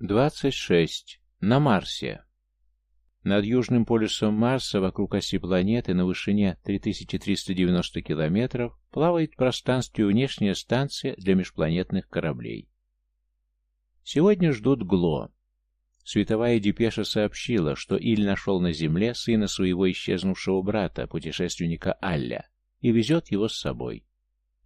26. На Марсе. Над южным полюсом Марса, вокруг оси планеты, на вышине 3390 километров, плавает в пространстве внешняя станция для межпланетных кораблей. Сегодня ждут ГЛО. Световая депеша сообщила, что Иль нашел на Земле сына своего исчезнувшего брата, путешественника Алля, и везет его с собой.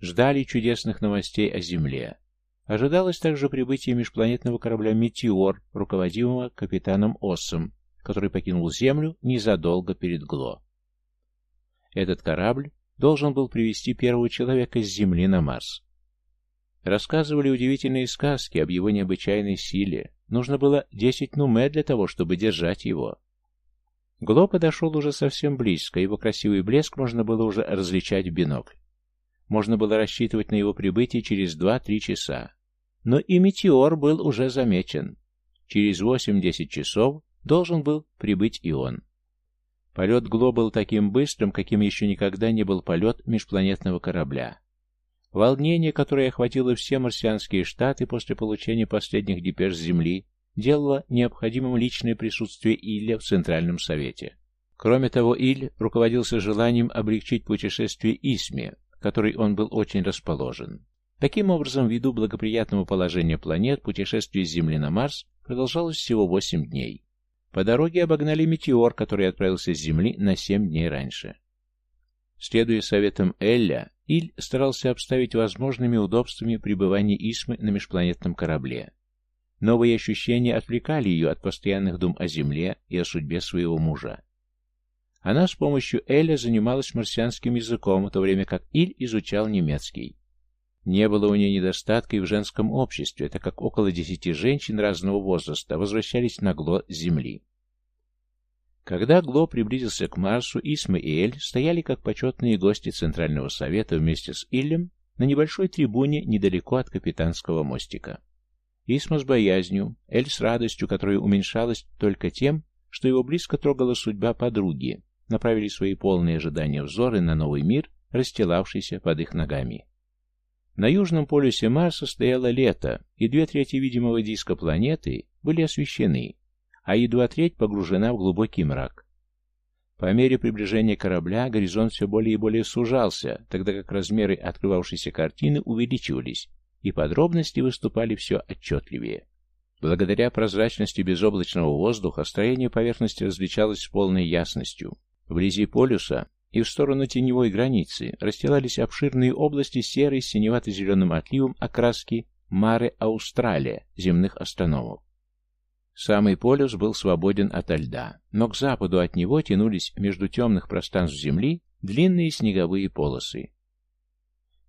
Ждали чудесных новостей о Земле. Ожидалось также прибытие межпланетного корабля «Метеор», руководимого капитаном Оссом, который покинул Землю незадолго перед Гло. Этот корабль должен был привести первого человека с Земли на Марс. Рассказывали удивительные сказки об его необычайной силе. Нужно было 10 нуме для того, чтобы держать его. Гло подошел уже совсем близко, его красивый блеск можно было уже различать в бинокль. Можно было рассчитывать на его прибытие через 2-3 часа. Но и метеор был уже замечен. Через 8-10 часов должен был прибыть и он. Полет Гло был таким быстрым, каким еще никогда не был полет межпланетного корабля. Волнение, которое охватило все марсианские штаты после получения последних депеш Земли, делало необходимым личное присутствие Илля в Центральном Совете. Кроме того, Иль руководился желанием облегчить путешествие Исме, которой он был очень расположен. Таким образом, ввиду благоприятного положения планет, путешествие с Земли на Марс продолжалось всего 8 дней. По дороге обогнали метеор, который отправился с Земли на 7 дней раньше. Следуя советам Элля, Иль старался обставить возможными удобствами пребывания Исмы на межпланетном корабле. Новые ощущения отвлекали ее от постоянных дум о Земле и о судьбе своего мужа. Она с помощью Эля занималась марсианским языком, в то время как Иль изучал немецкий. Не было у нее недостатка и в женском обществе, так как около десяти женщин разного возраста возвращались на Гло с Земли. Когда Гло приблизился к Марсу, Исма и Эль стояли как почетные гости Центрального Совета вместе с Иллем на небольшой трибуне недалеко от капитанского мостика. Исма с боязнью, Эль с радостью, которая уменьшалась только тем, что его близко трогала судьба подруги, направили свои полные ожидания взоры на новый мир, расстилавшийся под их ногами. На южном полюсе Марса стояло лето, и две трети видимого диска планеты были освещены, а едва треть погружена в глубокий мрак. По мере приближения корабля горизонт все более и более сужался, тогда как размеры открывавшейся картины увеличивались, и подробности выступали все отчетливее. Благодаря прозрачности безоблачного воздуха строение поверхности различалось с полной ясностью. Вблизи полюса и в сторону теневой границы расстилались обширные области серой с синевато-зеленым отливом окраски Маре Аустралия, земных астрономов. Самый полюс был свободен ото льда, но к западу от него тянулись между темных пространств Земли длинные снеговые полосы.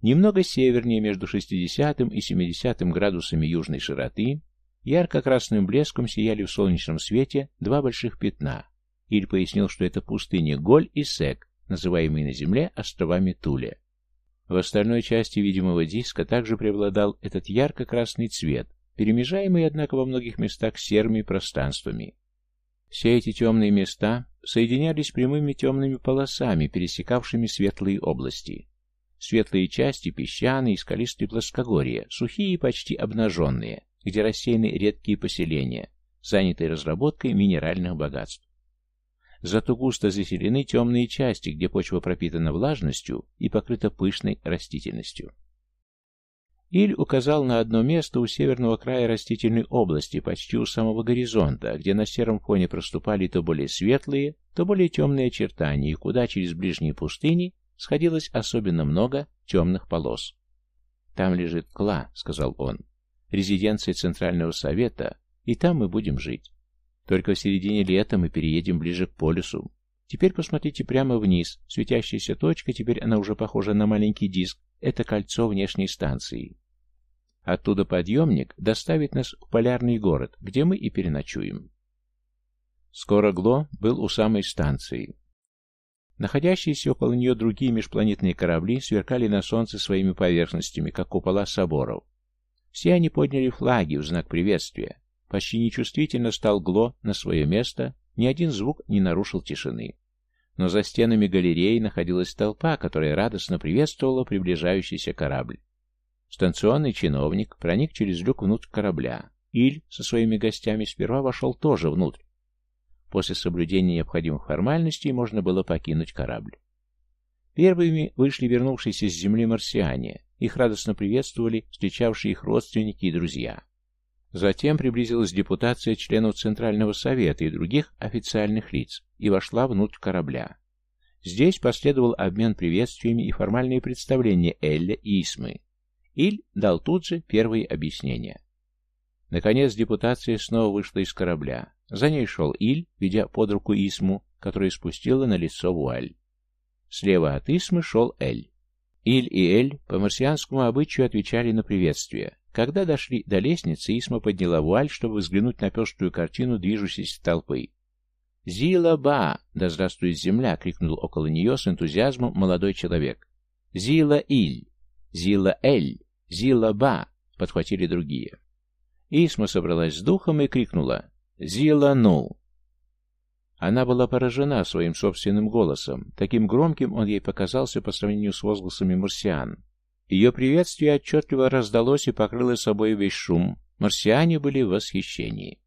Немного севернее, между 60 и 70 градусами южной широты, ярко-красным блеском сияли в солнечном свете два больших пятна. Иль пояснил, что это пустыни Голь и Сек, называемые на Земле островами Туле. В остальной части видимого диска также преобладал этот ярко-красный цвет, перемежаемый, однако, во многих местах серыми пространствами. Все эти темные места соединялись прямыми темными полосами, пересекавшими светлые области. Светлые части песчаные и скалистые плоскогорья, сухие и почти обнаженные, где рассеяны редкие поселения, занятые разработкой минеральных богатств. Зато густо заселены темные части, где почва пропитана влажностью и покрыта пышной растительностью. Иль указал на одно место у северного края растительной области, почти у самого горизонта, где на сером фоне проступали то более светлые, то более темные очертания, и куда через ближние пустыни сходилось особенно много темных полос. «Там лежит Кла», — сказал он, — «резиденция Центрального Совета, и там мы будем жить». Только в середине лета мы переедем ближе к полюсу. Теперь посмотрите прямо вниз. Светящаяся точка, теперь она уже похожа на маленький диск. Это кольцо внешней станции. Оттуда подъемник доставит нас в полярный город, где мы и переночуем. Скоро Гло был у самой станции. Находящиеся около нее другие межпланетные корабли сверкали на солнце своими поверхностями, как купола соборов. Все они подняли флаги в знак приветствия. Почти нечувствительно стал Гло на свое место, ни один звук не нарушил тишины. Но за стенами галереи находилась толпа, которая радостно приветствовала приближающийся корабль. Станционный чиновник проник через люк внутрь корабля. Иль со своими гостями сперва вошел тоже внутрь. После соблюдения необходимых формальностей можно было покинуть корабль. Первыми вышли вернувшиеся с Земли марсиане. Их радостно приветствовали встречавшие их родственники и друзья. Затем приблизилась депутация членов Центрального Совета и других официальных лиц и вошла внутрь корабля. Здесь последовал обмен приветствиями и формальные представления Элля и Исмы. Иль дал тут же первые объяснения. Наконец депутация снова вышла из корабля. За ней шел Иль, ведя под руку Исму, которая спустила на лицо вуаль. Слева от Исмы шел Эль. Иль и Эль по марсианскому обычаю отвечали на приветствие. Когда дошли до лестницы, Исма подняла вуаль, чтобы взглянуть на пеструю картину движущейся толпы. «Зила-ба! Да здравствует земля!» — крикнул около нее с энтузиазмом молодой человек. «Зила-иль! Зила-эль! Зила-ба!» — подхватили другие. Исма собралась с духом и крикнула «Зила-ну!» Она была поражена своим собственным голосом. Таким громким он ей показался по сравнению с возгласами марсиан. Ее приветствие отчетливо раздалось и покрыло собой весь шум. Марсиане были в восхищении.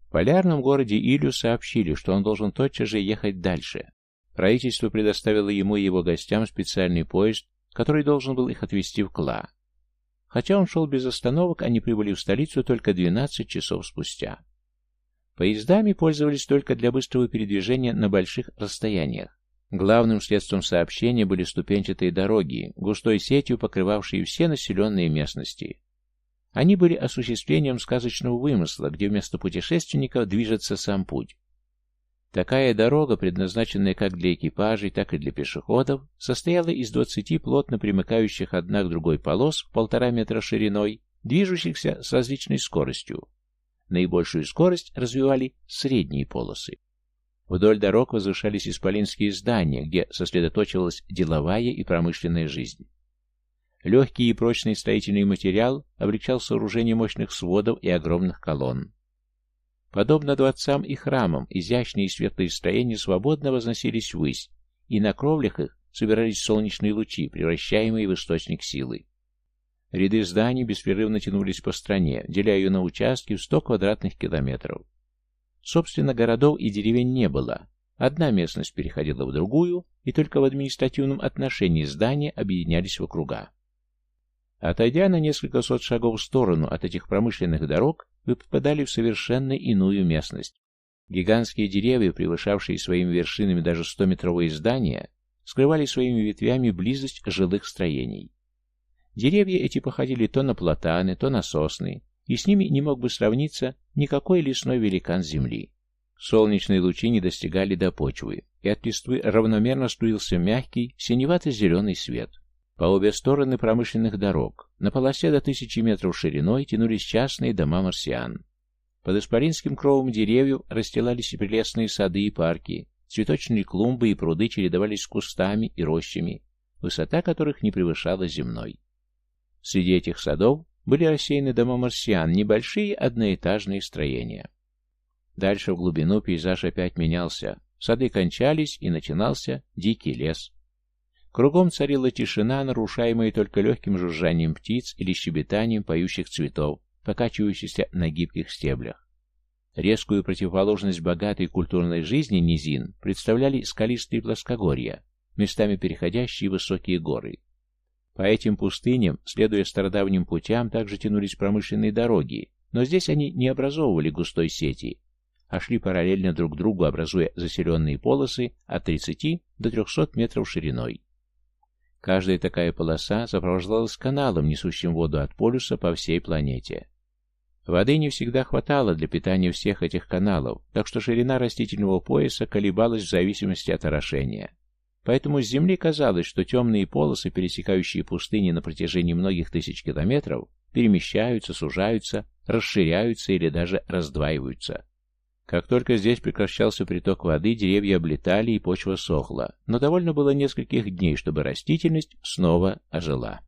В полярном городе Илю сообщили, что он должен тотчас же ехать дальше. Правительство предоставило ему и его гостям специальный поезд, который должен был их отвезти в Кла. Хотя он шел без остановок, они прибыли в столицу только 12 часов спустя. Поездами пользовались только для быстрого передвижения на больших расстояниях. Главным средством сообщения были ступенчатые дороги, густой сетью покрывавшие все населенные местности. Они были осуществлением сказочного вымысла, где вместо путешественников движется сам путь. Такая дорога, предназначенная как для экипажей, так и для пешеходов, состояла из двадцати плотно примыкающих одна к другой полос в полтора метра шириной, движущихся с различной скоростью. Наибольшую скорость развивали средние полосы. Вдоль дорог возвышались исполинские здания, где сосредоточивалась деловая и промышленная жизнь. Легкий и прочный строительный материал облегчал сооружение мощных сводов и огромных колонн. Подобно дворцам и храмам, изящные и светлые строения свободно возносились ввысь, и на кровлях их собирались солнечные лучи, превращаемые в источник силы. Ряды зданий беспрерывно тянулись по стране, деля ее на участки в 100 квадратных километров. Собственно, городов и деревень не было. Одна местность переходила в другую, и только в административном отношении здания объединялись в округа. Отойдя на несколько сот шагов в сторону от этих промышленных дорог, вы попадали в совершенно иную местность. Гигантские деревья, превышавшие своими вершинами даже стометровые здания, скрывали своими ветвями близость жилых строений. Деревья эти походили то на платаны, то на сосны, и с ними не мог бы сравниться никакой лесной великан земли. Солнечные лучи не достигали до почвы, и от листвы равномерно струился мягкий, синевато-зеленый свет. По обе стороны промышленных дорог, на полосе до тысячи метров шириной, тянулись частные дома марсиан. Под исполинским кровом деревьев расстилались прелестные сады и парки, цветочные клумбы и пруды чередовались с кустами и рощами, высота которых не превышала земной. Среди этих садов были рассеяны дома марсиан, небольшие одноэтажные строения. Дальше в глубину пейзаж опять менялся. Сады кончались, и начинался дикий лес. Кругом царила тишина, нарушаемая только легким жужжанием птиц или щебетанием поющих цветов, покачивающихся на гибких стеблях. Резкую противоположность богатой культурной жизни низин представляли скалистые плоскогорья, местами переходящие высокие горы. По этим пустыням, следуя стародавним путям, также тянулись промышленные дороги, но здесь они не образовывали густой сети, а шли параллельно друг другу, образуя заселенные полосы от 30 до 300 метров шириной. Каждая такая полоса сопровождалась каналом, несущим воду от полюса по всей планете. Воды не всегда хватало для питания всех этих каналов, так что ширина растительного пояса колебалась в зависимости от орошения. Поэтому с Земли казалось, что темные полосы, пересекающие пустыни на протяжении многих тысяч километров, перемещаются, сужаются, расширяются или даже раздваиваются. Как только здесь прекращался приток воды, деревья облетали и почва сохла, но довольно было нескольких дней, чтобы растительность снова ожила.